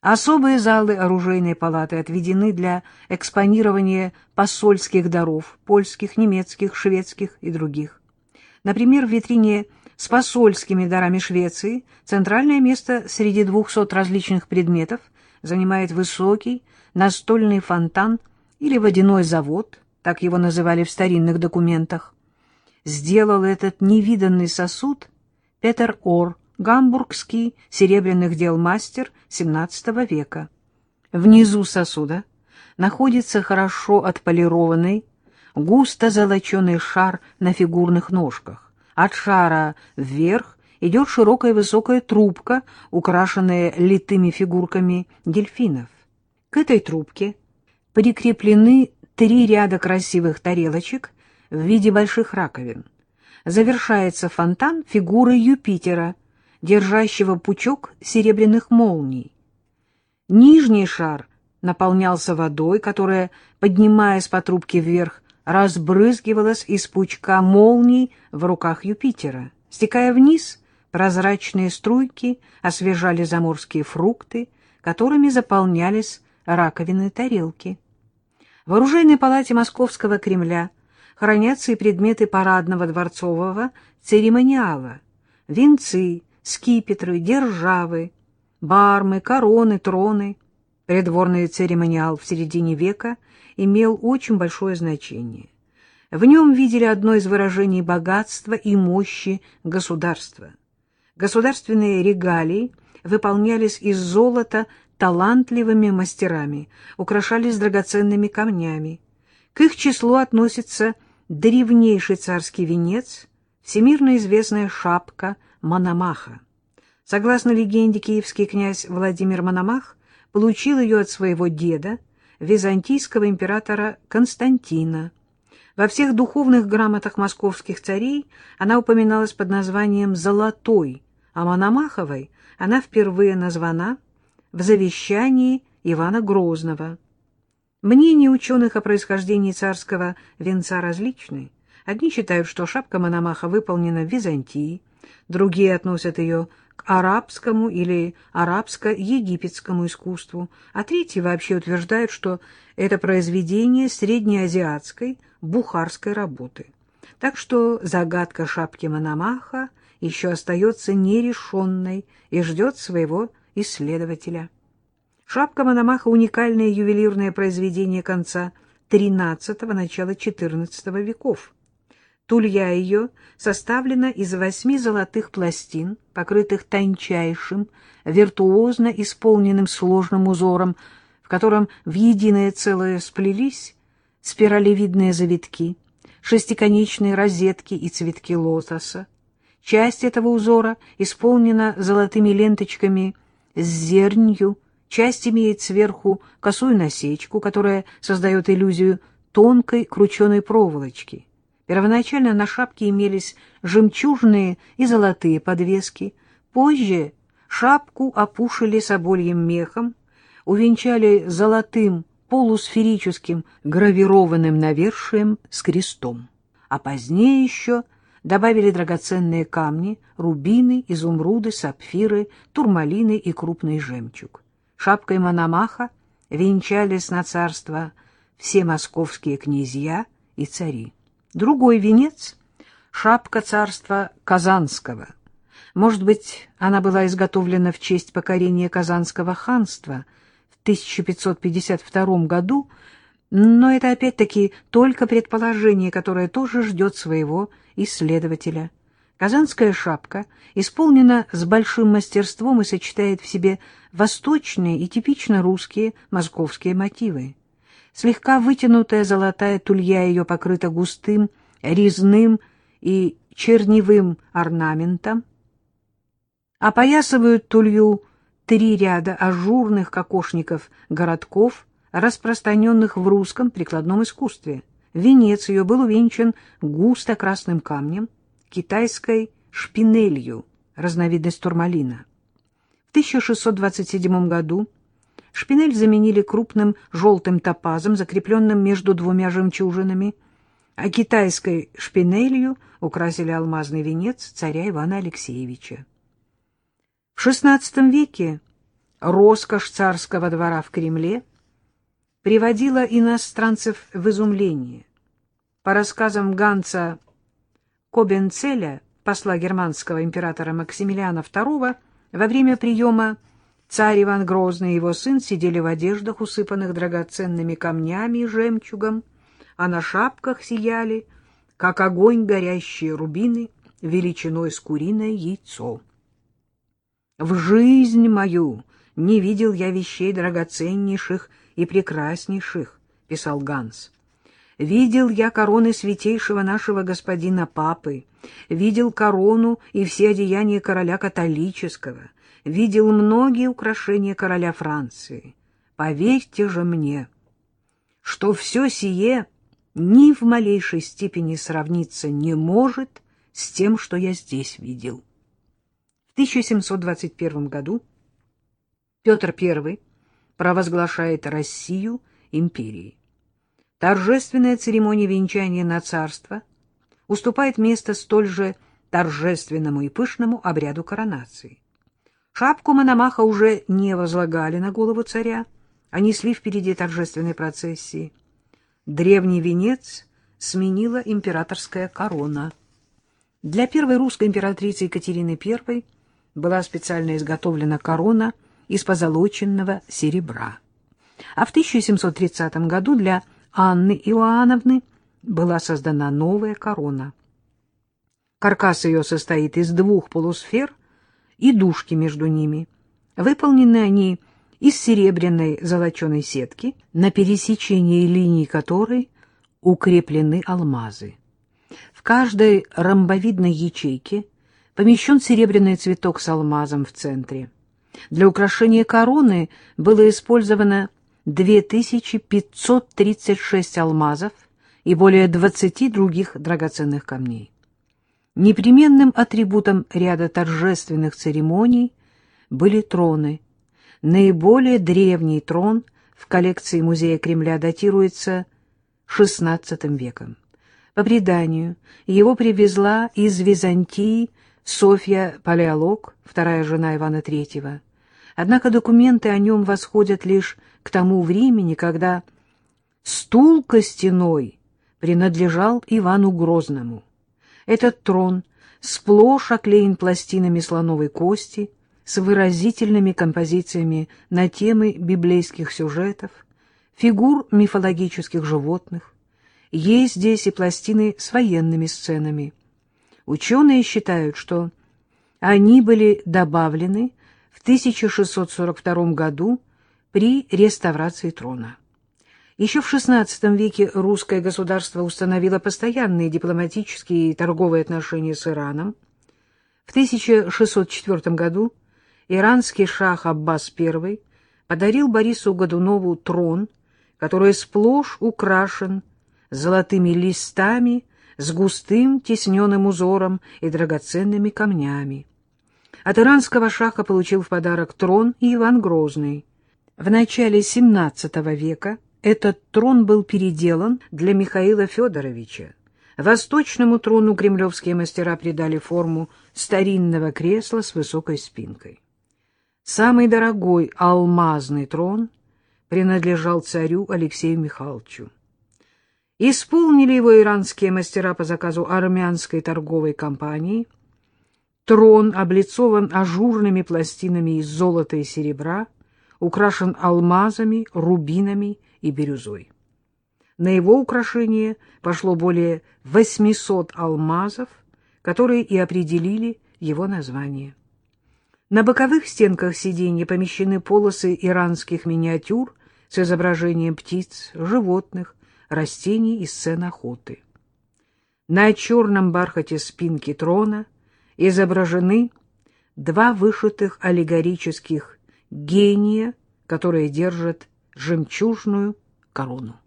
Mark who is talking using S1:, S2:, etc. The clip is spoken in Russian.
S1: Особые залы оружейной палаты отведены для экспонирования посольских даров, польских, немецких, шведских и других. Например, в витрине с посольскими дарами Швеции центральное место среди 200 различных предметов занимает высокий настольный фонтан или водяной завод, так его называли в старинных документах. Сделал этот невиданный сосуд Петер Ор, гамбургский серебряных дел мастер XVII века. Внизу сосуда находится хорошо отполированный, густо золоченый шар на фигурных ножках. От шара вверх идет широкая высокая трубка, украшенная литыми фигурками дельфинов. К этой трубке прикреплены три ряда красивых тарелочек в виде больших раковин. Завершается фонтан фигурой Юпитера — держащего пучок серебряных молний. Нижний шар наполнялся водой, которая, поднимаясь по трубке вверх, разбрызгивалась из пучка молний в руках Юпитера. Стекая вниз, прозрачные струйки освежали заморские фрукты, которыми заполнялись раковины тарелки. В оружейной палате Московского Кремля хранятся и предметы парадного дворцового церемониала, венцы, скипетры, державы, бармы, короны, троны. Придворный церемониал в середине века имел очень большое значение. В нем видели одно из выражений богатства и мощи государства. Государственные регалии выполнялись из золота талантливыми мастерами, украшались драгоценными камнями. К их числу относится древнейший царский венец, всемирно известная шапка – Мономаха. Согласно легенде, киевский князь Владимир Мономах получил ее от своего деда, византийского императора Константина. Во всех духовных грамотах московских царей она упоминалась под названием «Золотой», а Мономаховой она впервые названа в завещании Ивана Грозного. Мнения ученых о происхождении царского венца различны. Одни считают, что шапка Мономаха выполнена в Византии, другие относят ее к арабскому или арабско-египетскому искусству, а третьи вообще утверждают, что это произведение среднеазиатской, бухарской работы. Так что загадка шапки Мономаха еще остается нерешенной и ждет своего исследователя. Шапка Мономаха — уникальное ювелирное произведение конца XIII – начала XIV веков. Тулья ее составлена из восьми золотых пластин, покрытых тончайшим, виртуозно исполненным сложным узором, в котором в единое целое сплелись спиралевидные завитки, шестиконечные розетки и цветки лотоса. Часть этого узора исполнена золотыми ленточками с зернью, часть имеет сверху косую насечку, которая создает иллюзию тонкой крученой проволочки. Первоначально на шапке имелись жемчужные и золотые подвески. Позже шапку опушили собольем мехом, увенчали золотым полусферическим гравированным навершием с крестом. А позднее еще добавили драгоценные камни, рубины, изумруды, сапфиры, турмалины и крупный жемчуг. Шапкой Мономаха венчались на царство все московские князья и цари. Другой венец — шапка царства Казанского. Может быть, она была изготовлена в честь покорения Казанского ханства в 1552 году, но это опять-таки только предположение, которое тоже ждет своего исследователя. Казанская шапка исполнена с большим мастерством и сочетает в себе восточные и типично русские московские мотивы. Слегка вытянутая золотая тулья ее покрыта густым, резным и черневым орнаментом. Опоясывают тулью три ряда ажурных кокошников городков, распространенных в русском прикладном искусстве. Венец ее был увенчан густо красным камнем, китайской шпинелью, разновидность турмалина. В 1627 году Шпинель заменили крупным желтым топазом, закрепленным между двумя жемчужинами, а китайской шпинелью украсили алмазный венец царя Ивана Алексеевича. В XVI веке роскошь царского двора в Кремле приводила иностранцев в изумление. По рассказам Ганца Кобенцеля, посла германского императора Максимилиана II, во время приема царь Иван Грозный и его сын сидели в одеждах, усыпанных драгоценными камнями и жемчугом, а на шапках сияли, как огонь горящие рубины, величиной с куриное яйцо. В жизнь мою не видел я вещей драгоценнейших и прекраснейших, — писал Ганс. Видел я короны святейшего нашего господина Папы, видел корону и все одеяния короля католического, видел многие украшения короля Франции. Поверьте же мне, что все сие ни в малейшей степени сравниться не может с тем, что я здесь видел. В 1721 году Петр I провозглашает Россию империей. Торжественная церемония венчания на царство уступает место столь же торжественному и пышному обряду коронации. Шапку Мономаха уже не возлагали на голову царя, а несли впереди торжественной процессии. Древний венец сменила императорская корона. Для первой русской императрицы Екатерины I была специально изготовлена корона из позолоченного серебра. А в 1730 году для Анны Иоанновны была создана новая корона. Каркас ее состоит из двух полусфер и дужки между ними. Выполнены они из серебряной золоченой сетки, на пересечении линий которой укреплены алмазы. В каждой ромбовидной ячейке помещен серебряный цветок с алмазом в центре. Для украшения короны было использовано 2536 алмазов и более 20 других драгоценных камней. Непременным атрибутом ряда торжественных церемоний были троны. Наиболее древний трон в коллекции музея Кремля датируется XVI веком. По преданию, его привезла из Византии Софья Палеолог, вторая жена Ивана III. Однако документы о нем восходят лишь к тому времени, когда стул костяной принадлежал Ивану Грозному. Этот трон сплошь оклеен пластинами слоновой кости с выразительными композициями на темы библейских сюжетов, фигур мифологических животных. Есть здесь и пластины с военными сценами. Ученые считают, что они были добавлены в 1642 году при реставрации трона. Еще в XVI веке русское государство установило постоянные дипломатические и торговые отношения с Ираном. В 1604 году иранский шах Аббас I подарил Борису Годунову трон, который сплошь украшен золотыми листами с густым тесненным узором и драгоценными камнями. От иранского шаха получил в подарок трон и Иван Грозный. В начале XVII века этот трон был переделан для Михаила Федоровича. Восточному трону кремлевские мастера придали форму старинного кресла с высокой спинкой. Самый дорогой алмазный трон принадлежал царю Алексею Михайловичу. Исполнили его иранские мастера по заказу армянской торговой компании. Трон облицован ажурными пластинами из золота и серебра, украшен алмазами, рубинами и бирюзой. На его украшение пошло более 800 алмазов, которые и определили его название. На боковых стенках сиденья помещены полосы иранских миниатюр с изображением птиц, животных, растений и сцен охоты. На черном бархате спинки трона изображены два вышитых аллегорических гения, которые держат жемчужную корону.